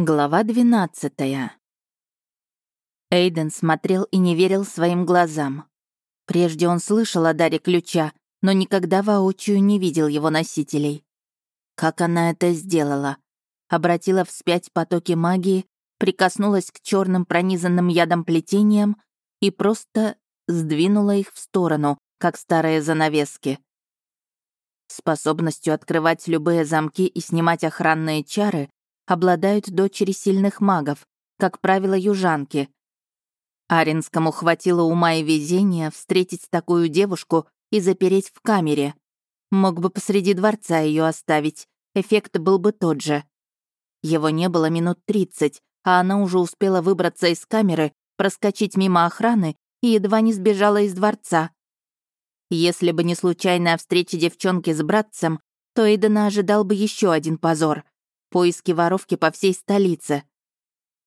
Глава 12 Эйден смотрел и не верил своим глазам. Прежде он слышал о даре ключа, но никогда воочию не видел его носителей. Как она это сделала? Обратила вспять потоки магии, прикоснулась к черным пронизанным ядом плетениям и просто сдвинула их в сторону, как старые занавески. Способностью открывать любые замки и снимать охранные чары обладают дочери сильных магов, как правило, южанки. Аринскому хватило ума и везения встретить такую девушку и запереть в камере. Мог бы посреди дворца ее оставить, эффект был бы тот же. Его не было минут тридцать, а она уже успела выбраться из камеры, проскочить мимо охраны и едва не сбежала из дворца. Если бы не случайная встреча девчонки с братцем, то Эйдена ожидал бы еще один позор — поиски воровки по всей столице.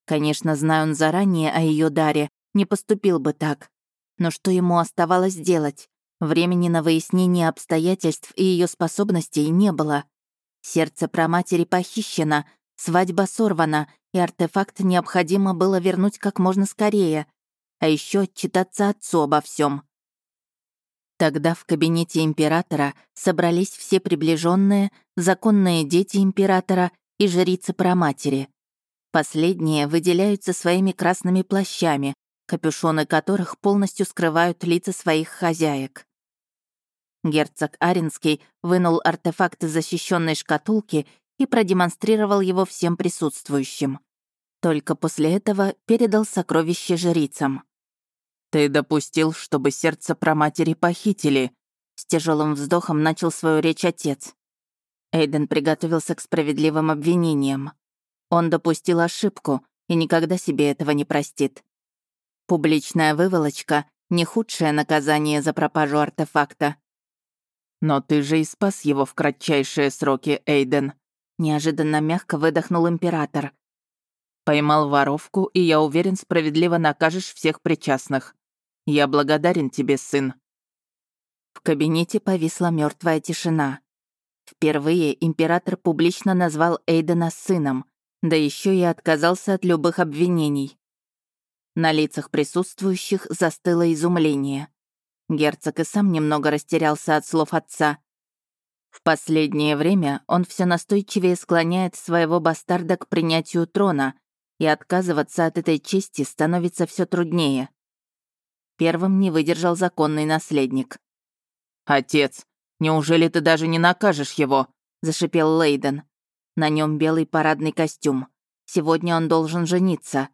Конечно, зная он заранее о ее даре, не поступил бы так. Но что ему оставалось делать? Времени на выяснение обстоятельств и ее способностей не было. Сердце про матери похищено, свадьба сорвана, и артефакт необходимо было вернуть как можно скорее. А еще отчитаться отцу обо всем. Тогда в кабинете императора собрались все приближенные, законные дети императора и жрицы проматери. Последние выделяются своими красными плащами, капюшоны которых полностью скрывают лица своих хозяек. Герцог Аринский вынул артефакт из защищенной шкатулки и продемонстрировал его всем присутствующим. Только после этого передал сокровище жрицам. «Ты допустил, чтобы сердце проматери похитили», с тяжелым вздохом начал свою речь отец. Эйден приготовился к справедливым обвинениям. Он допустил ошибку и никогда себе этого не простит. Публичная выволочка — не худшее наказание за пропажу артефакта. «Но ты же и спас его в кратчайшие сроки, Эйден», — неожиданно мягко выдохнул император. «Поймал воровку, и я уверен, справедливо накажешь всех причастных. Я благодарен тебе, сын». В кабинете повисла мертвая тишина. Впервые император публично назвал Эйдена сыном, да еще и отказался от любых обвинений. На лицах присутствующих застыло изумление. Герцог и сам немного растерялся от слов отца. В последнее время он все настойчивее склоняет своего бастарда к принятию трона, и отказываться от этой чести становится все труднее. Первым не выдержал законный наследник. «Отец, Неужели ты даже не накажешь его?» — зашипел Лейден. На нем белый парадный костюм. Сегодня он должен жениться.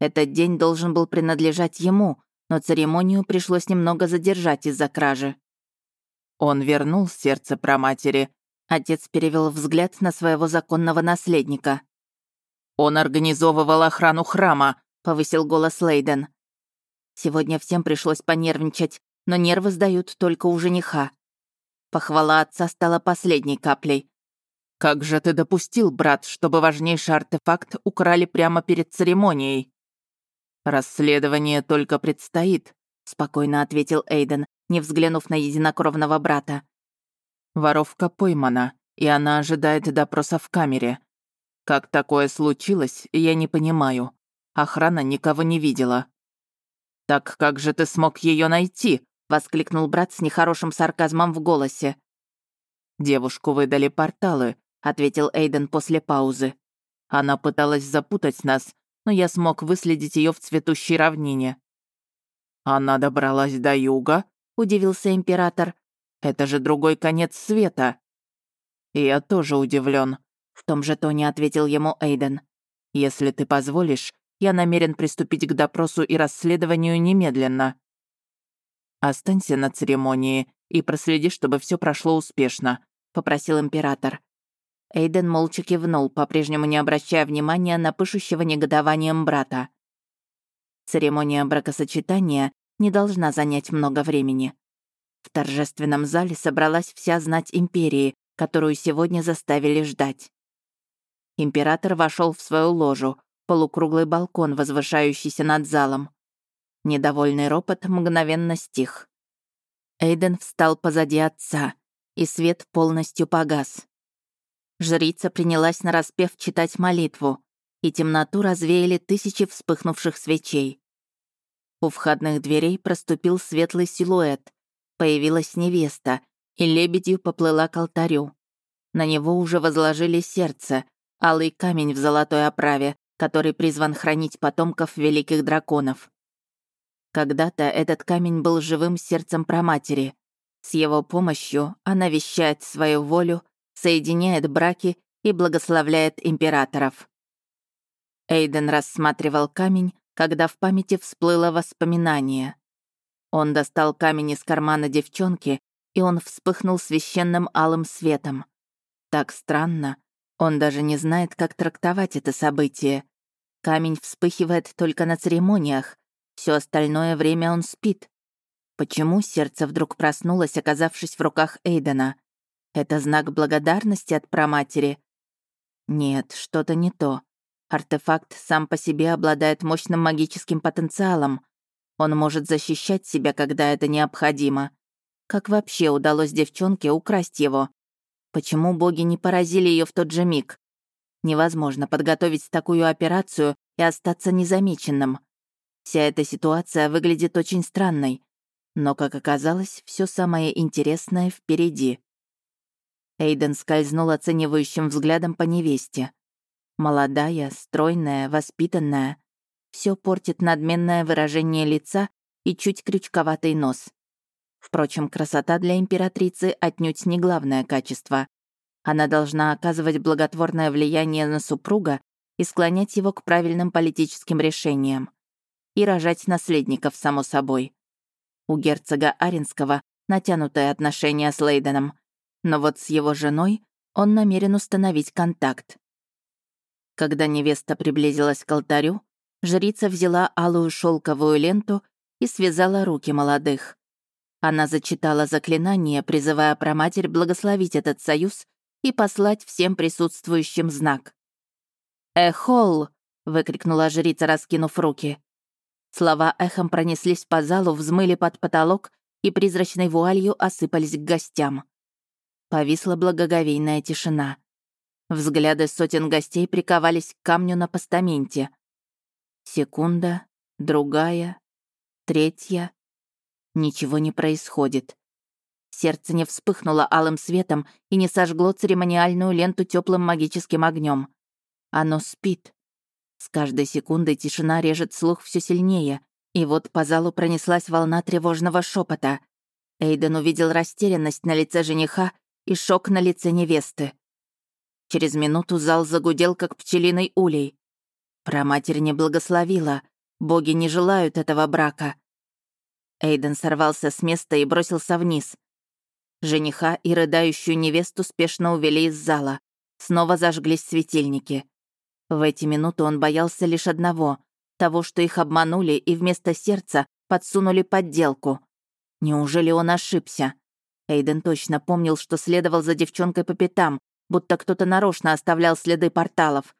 Этот день должен был принадлежать ему, но церемонию пришлось немного задержать из-за кражи. Он вернул сердце проматери. Отец перевел взгляд на своего законного наследника. «Он организовывал охрану храма», — повысил голос Лейден. Сегодня всем пришлось понервничать, но нервы сдают только у жениха. Похвала отца стала последней каплей. «Как же ты допустил, брат, чтобы важнейший артефакт украли прямо перед церемонией?» «Расследование только предстоит», — спокойно ответил Эйден, не взглянув на единокровного брата. «Воровка поймана, и она ожидает допроса в камере. Как такое случилось, я не понимаю. Охрана никого не видела». «Так как же ты смог ее найти?» Воскликнул брат с нехорошим сарказмом в голосе. «Девушку выдали порталы», — ответил Эйден после паузы. «Она пыталась запутать нас, но я смог выследить ее в цветущей равнине». «Она добралась до юга?» — удивился император. «Это же другой конец света». «Я тоже удивлен, в том же тоне ответил ему Эйден. «Если ты позволишь, я намерен приступить к допросу и расследованию немедленно». «Останься на церемонии и проследи, чтобы все прошло успешно», — попросил император. Эйден молча кивнул, по-прежнему не обращая внимания на пышущего негодованием брата. Церемония бракосочетания не должна занять много времени. В торжественном зале собралась вся знать империи, которую сегодня заставили ждать. Император вошел в свою ложу, полукруглый балкон, возвышающийся над залом. Недовольный ропот мгновенно стих. Эйден встал позади отца, и свет полностью погас. Жрица принялась нараспев читать молитву. и темноту развеяли тысячи вспыхнувших свечей. У входных дверей проступил светлый силуэт. Появилась невеста, и лебедью поплыла к алтарю. На него уже возложили сердце, алый камень в золотой оправе, который призван хранить потомков великих драконов. Когда-то этот камень был живым сердцем праматери. С его помощью она вещает свою волю, соединяет браки и благословляет императоров. Эйден рассматривал камень, когда в памяти всплыло воспоминание. Он достал камень из кармана девчонки, и он вспыхнул священным алым светом. Так странно. Он даже не знает, как трактовать это событие. Камень вспыхивает только на церемониях. Все остальное время он спит. Почему сердце вдруг проснулось, оказавшись в руках Эйдена? Это знак благодарности от праматери? Нет, что-то не то. Артефакт сам по себе обладает мощным магическим потенциалом. Он может защищать себя, когда это необходимо. Как вообще удалось девчонке украсть его? Почему боги не поразили ее в тот же миг? Невозможно подготовить такую операцию и остаться незамеченным. Вся эта ситуация выглядит очень странной. Но, как оказалось, все самое интересное впереди. Эйден скользнул оценивающим взглядом по невесте. Молодая, стройная, воспитанная. Все портит надменное выражение лица и чуть крючковатый нос. Впрочем, красота для императрицы отнюдь не главное качество. Она должна оказывать благотворное влияние на супруга и склонять его к правильным политическим решениям. И рожать наследников, само собой. У герцога Аринского натянутые отношения с Лейденом, но вот с его женой он намерен установить контакт. Когда невеста приблизилась к алтарю, жрица взяла алую шелковую ленту и связала руки молодых. Она зачитала заклинание, призывая проматерь благословить этот союз и послать всем присутствующим знак. «Эхол!» — выкрикнула жрица, раскинув руки. Слова эхом пронеслись по залу, взмыли под потолок и призрачной вуалью осыпались к гостям. Повисла благоговейная тишина. Взгляды сотен гостей приковались к камню на постаменте. Секунда, другая, третья. Ничего не происходит. Сердце не вспыхнуло алым светом и не сожгло церемониальную ленту теплым магическим огнем. Оно спит. С каждой секундой тишина режет слух все сильнее, и вот по залу пронеслась волна тревожного шепота. Эйден увидел растерянность на лице жениха и шок на лице невесты. Через минуту зал загудел, как пчелиный улей. Проматерь не благословила. Боги не желают этого брака. Эйден сорвался с места и бросился вниз. Жениха и рыдающую невесту спешно увели из зала. Снова зажглись светильники. В эти минуты он боялся лишь одного — того, что их обманули и вместо сердца подсунули подделку. Неужели он ошибся? Эйден точно помнил, что следовал за девчонкой по пятам, будто кто-то нарочно оставлял следы порталов.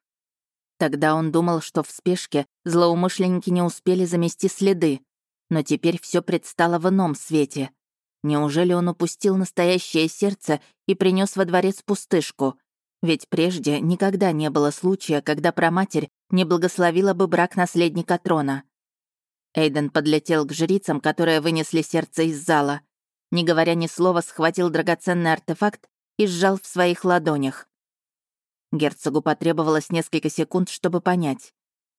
Тогда он думал, что в спешке злоумышленники не успели замести следы. Но теперь все предстало в ином свете. Неужели он упустил настоящее сердце и принес во дворец пустышку? Ведь прежде никогда не было случая, когда проматерь не благословила бы брак наследника трона. Эйден подлетел к жрицам, которые вынесли сердце из зала. Не говоря ни слова, схватил драгоценный артефакт и сжал в своих ладонях. Герцогу потребовалось несколько секунд, чтобы понять.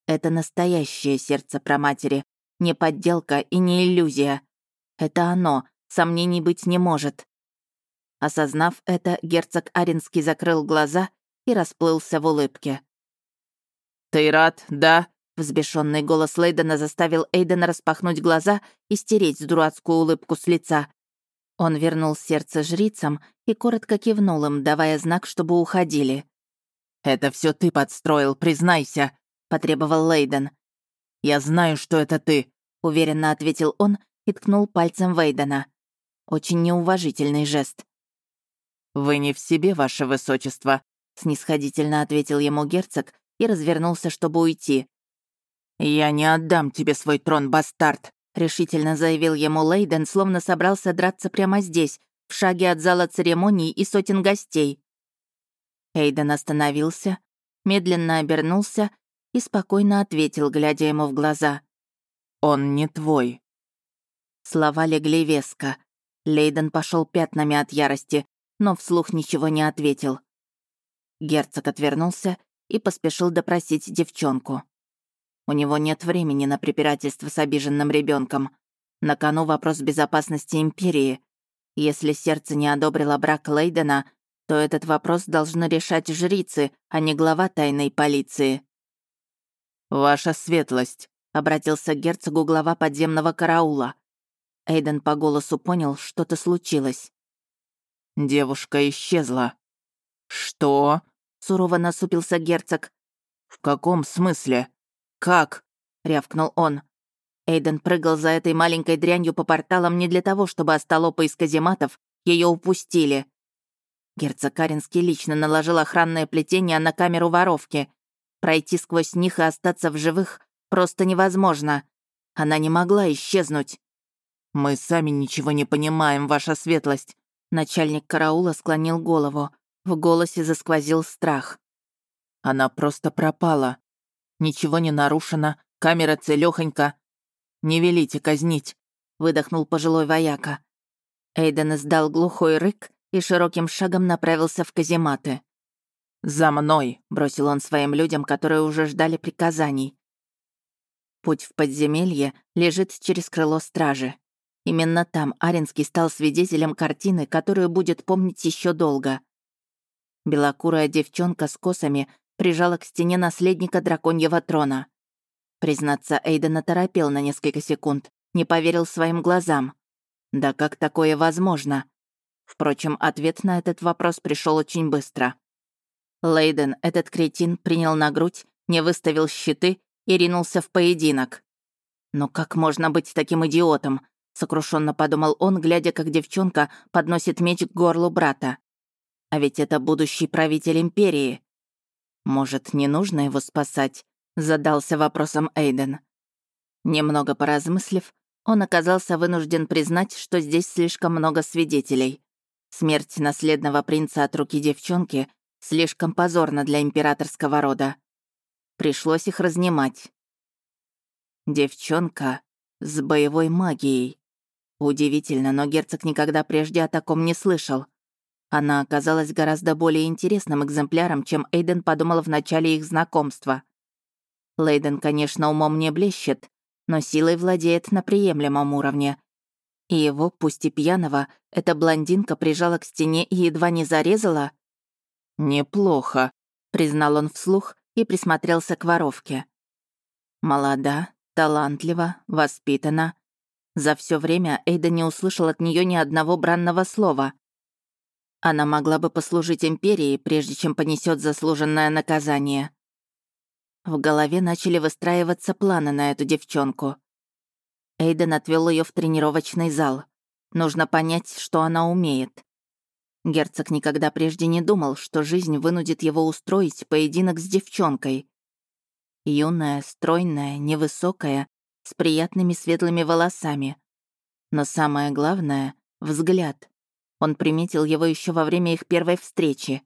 Это настоящее сердце проматери, не подделка и не иллюзия. Это оно, сомнений быть не может. Осознав это, герцог Аринский закрыл глаза и расплылся в улыбке. «Ты рад, да?» Взбешенный голос Лейдена заставил Эйдена распахнуть глаза и стереть дурацкую улыбку с лица. Он вернул сердце жрицам и коротко кивнул им, давая знак, чтобы уходили. «Это все ты подстроил, признайся», — потребовал Лейден. «Я знаю, что это ты», — уверенно ответил он и ткнул пальцем Вейдена. Очень неуважительный жест. «Вы не в себе, ваше высочество», — снисходительно ответил ему герцог и развернулся, чтобы уйти. «Я не отдам тебе свой трон, бастард», — решительно заявил ему Лейден, словно собрался драться прямо здесь, в шаге от зала церемоний и сотен гостей. Эйден остановился, медленно обернулся и спокойно ответил, глядя ему в глаза. «Он не твой». Слова легли веско. Лейден пошел пятнами от ярости, но вслух ничего не ответил. Герцог отвернулся и поспешил допросить девчонку. У него нет времени на препирательство с обиженным ребенком. На кону вопрос безопасности Империи. Если сердце не одобрило брак Лейдена, то этот вопрос должны решать жрицы, а не глава тайной полиции. «Ваша светлость», — обратился к герцогу глава подземного караула. Эйден по голосу понял, что-то случилось. «Девушка исчезла». «Что?» — сурово насупился герцог. «В каком смысле? Как?» — рявкнул он. Эйден прыгал за этой маленькой дрянью по порталам не для того, чтобы остолопы из казематов ее упустили. Герцог Каринский лично наложил охранное плетение на камеру воровки. Пройти сквозь них и остаться в живых просто невозможно. Она не могла исчезнуть. «Мы сами ничего не понимаем, ваша светлость». Начальник караула склонил голову. В голосе засквозил страх. «Она просто пропала. Ничего не нарушено, камера целёхонька. Не велите казнить», — выдохнул пожилой вояка. Эйден издал глухой рык и широким шагом направился в казематы. «За мной!» — бросил он своим людям, которые уже ждали приказаний. Путь в подземелье лежит через крыло стражи. Именно там Аренский стал свидетелем картины, которую будет помнить еще долго. Белокурая девчонка с косами прижала к стене наследника драконьего трона. Признаться, Эйден оторопел на несколько секунд, не поверил своим глазам. Да как такое возможно? Впрочем, ответ на этот вопрос пришел очень быстро. Лейден, этот кретин, принял на грудь, не выставил щиты и ринулся в поединок. «Но как можно быть таким идиотом?» — сокрушенно подумал он, глядя, как девчонка подносит меч к горлу брата. «А ведь это будущий правитель Империи. Может, не нужно его спасать?» — задался вопросом Эйден. Немного поразмыслив, он оказался вынужден признать, что здесь слишком много свидетелей. Смерть наследного принца от руки девчонки слишком позорна для императорского рода. Пришлось их разнимать. Девчонка с боевой магией. Удивительно, но герцог никогда прежде о таком не слышал. Она оказалась гораздо более интересным экземпляром, чем Эйден подумал в начале их знакомства. Лейден, конечно, умом не блещет, но силой владеет на приемлемом уровне, и его, пусть и пьяного, эта блондинка прижала к стене и едва не зарезала? «Неплохо», — признал он вслух и присмотрелся к воровке. Молода, талантлива, воспитана. За все время Эйда не услышал от нее ни одного бранного слова. Она могла бы послужить империи, прежде чем понесет заслуженное наказание. В голове начали выстраиваться планы на эту девчонку. Эйден отвел ее в тренировочный зал. Нужно понять, что она умеет. Герцог никогда прежде не думал, что жизнь вынудит его устроить поединок с девчонкой. Юная, стройная, невысокая, с приятными светлыми волосами. Но самое главное — взгляд. Он приметил его еще во время их первой встречи.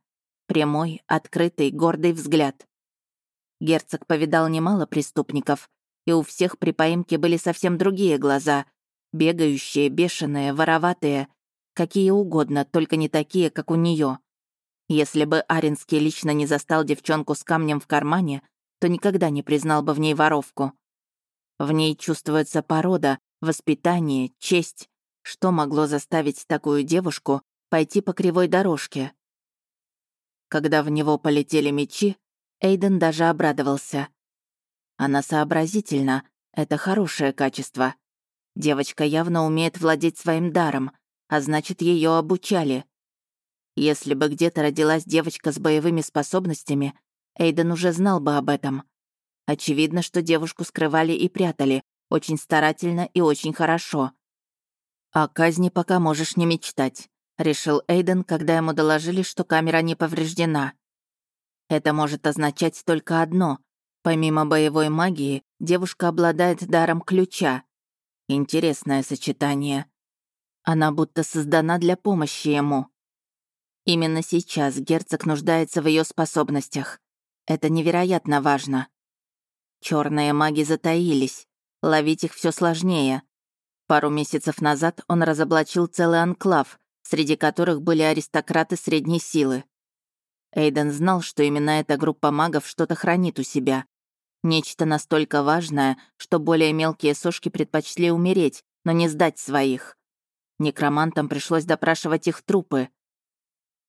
Прямой, открытый, гордый взгляд. Герцог повидал немало преступников, и у всех при поимке были совсем другие глаза. Бегающие, бешеные, вороватые. Какие угодно, только не такие, как у нее. Если бы Аренский лично не застал девчонку с камнем в кармане, то никогда не признал бы в ней воровку. В ней чувствуется порода, воспитание, честь. Что могло заставить такую девушку пойти по кривой дорожке? Когда в него полетели мечи, Эйден даже обрадовался. Она сообразительна, это хорошее качество. Девочка явно умеет владеть своим даром, а значит, ее обучали. Если бы где-то родилась девочка с боевыми способностями, Эйден уже знал бы об этом. Очевидно, что девушку скрывали и прятали, очень старательно и очень хорошо. «О казни пока можешь не мечтать», — решил Эйден, когда ему доложили, что камера не повреждена. Это может означать только одно Помимо боевой магии, девушка обладает даром ключа. Интересное сочетание. Она будто создана для помощи ему. Именно сейчас герцог нуждается в ее способностях. Это невероятно важно. Черные маги затаились. Ловить их все сложнее. Пару месяцев назад он разоблачил целый анклав, среди которых были аристократы средней силы. Эйден знал, что именно эта группа магов что-то хранит у себя. Нечто настолько важное, что более мелкие сошки предпочли умереть, но не сдать своих. Некромантам пришлось допрашивать их трупы.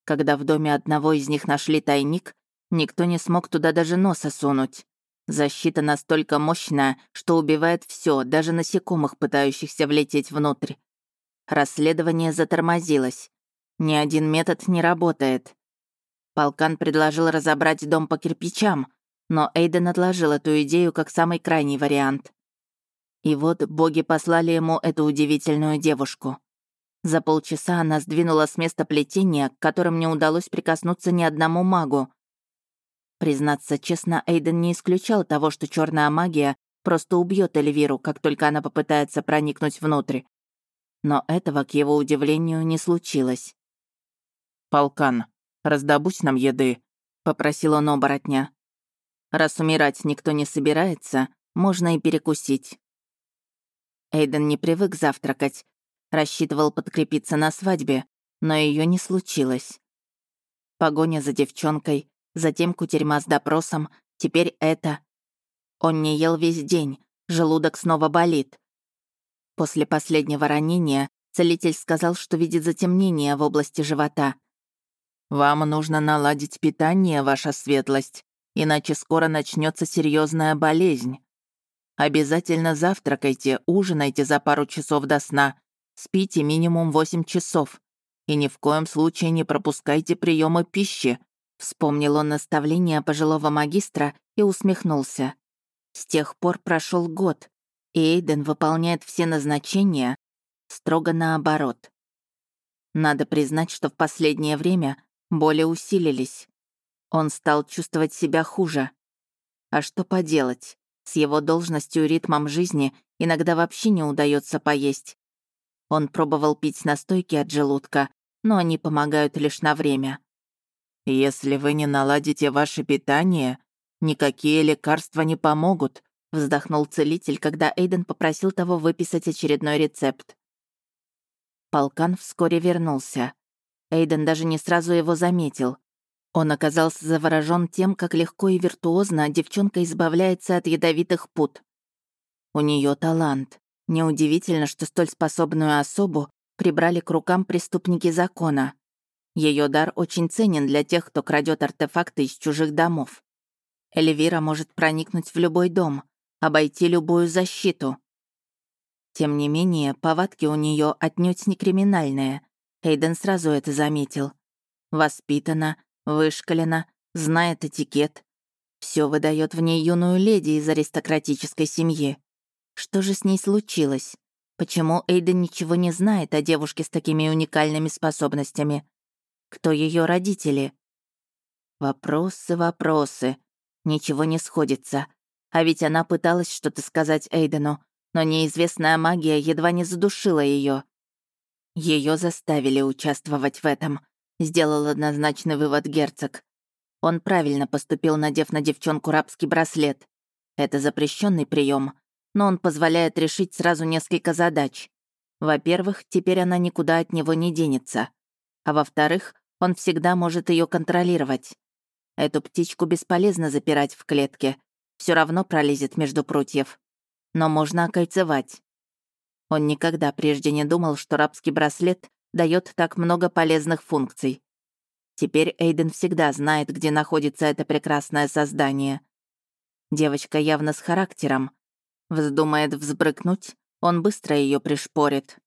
Когда в доме одного из них нашли тайник, никто не смог туда даже носа сунуть. Защита настолько мощная, что убивает все, даже насекомых, пытающихся влететь внутрь. Расследование затормозилось. Ни один метод не работает. Полкан предложил разобрать дом по кирпичам, но Эйден отложил эту идею как самый крайний вариант. И вот боги послали ему эту удивительную девушку. За полчаса она сдвинула с места плетения, к которым не удалось прикоснуться ни одному магу, Признаться честно, Эйден не исключал того, что черная магия просто убьет Эльвиру, как только она попытается проникнуть внутрь. Но этого, к его удивлению, не случилось. «Полкан, раздобудь нам еды», — попросил он оборотня. «Раз умирать никто не собирается, можно и перекусить». Эйден не привык завтракать, рассчитывал подкрепиться на свадьбе, но ее не случилось. Погоня за девчонкой, затем кутерьма с допросом, теперь это. Он не ел весь день, желудок снова болит. После последнего ранения целитель сказал, что видит затемнение в области живота. «Вам нужно наладить питание, ваша светлость, иначе скоро начнется серьезная болезнь. Обязательно завтракайте, ужинайте за пару часов до сна, спите минимум 8 часов. И ни в коем случае не пропускайте приемы пищи. Вспомнил он наставление пожилого магистра и усмехнулся. С тех пор прошел год, и Эйден выполняет все назначения строго наоборот. Надо признать, что в последнее время боли усилились. Он стал чувствовать себя хуже. А что поделать? С его должностью и ритмом жизни иногда вообще не удается поесть. Он пробовал пить настойки от желудка, но они помогают лишь на время. «Если вы не наладите ваше питание, никакие лекарства не помогут», вздохнул целитель, когда Эйден попросил того выписать очередной рецепт. Полкан вскоре вернулся. Эйден даже не сразу его заметил. Он оказался заворожен тем, как легко и виртуозно девчонка избавляется от ядовитых пут. У нее талант. Неудивительно, что столь способную особу прибрали к рукам преступники закона. Ее дар очень ценен для тех, кто крадет артефакты из чужих домов. Эльвира может проникнуть в любой дом, обойти любую защиту. Тем не менее, повадки у нее отнюдь не криминальные. Эйден сразу это заметил. Воспитана, вышкалена, знает этикет. Все выдает в ней юную леди из аристократической семьи. Что же с ней случилось? Почему Эйден ничего не знает о девушке с такими уникальными способностями? Кто ее родители? Вопросы, вопросы. Ничего не сходится. А ведь она пыталась что-то сказать Эйдену, но неизвестная магия едва не задушила ее. Ее заставили участвовать в этом, сделал однозначный вывод герцог. Он правильно поступил, надев на девчонку рабский браслет. Это запрещенный прием, но он позволяет решить сразу несколько задач. Во-первых, теперь она никуда от него не денется. А во-вторых, он всегда может ее контролировать. Эту птичку бесполезно запирать в клетке. Все равно пролезет между прутьев. Но можно окольцевать. Он никогда прежде не думал, что рабский браслет дает так много полезных функций. Теперь Эйден всегда знает, где находится это прекрасное создание. Девочка явно с характером. Вздумает взбрыкнуть, он быстро ее пришпорит.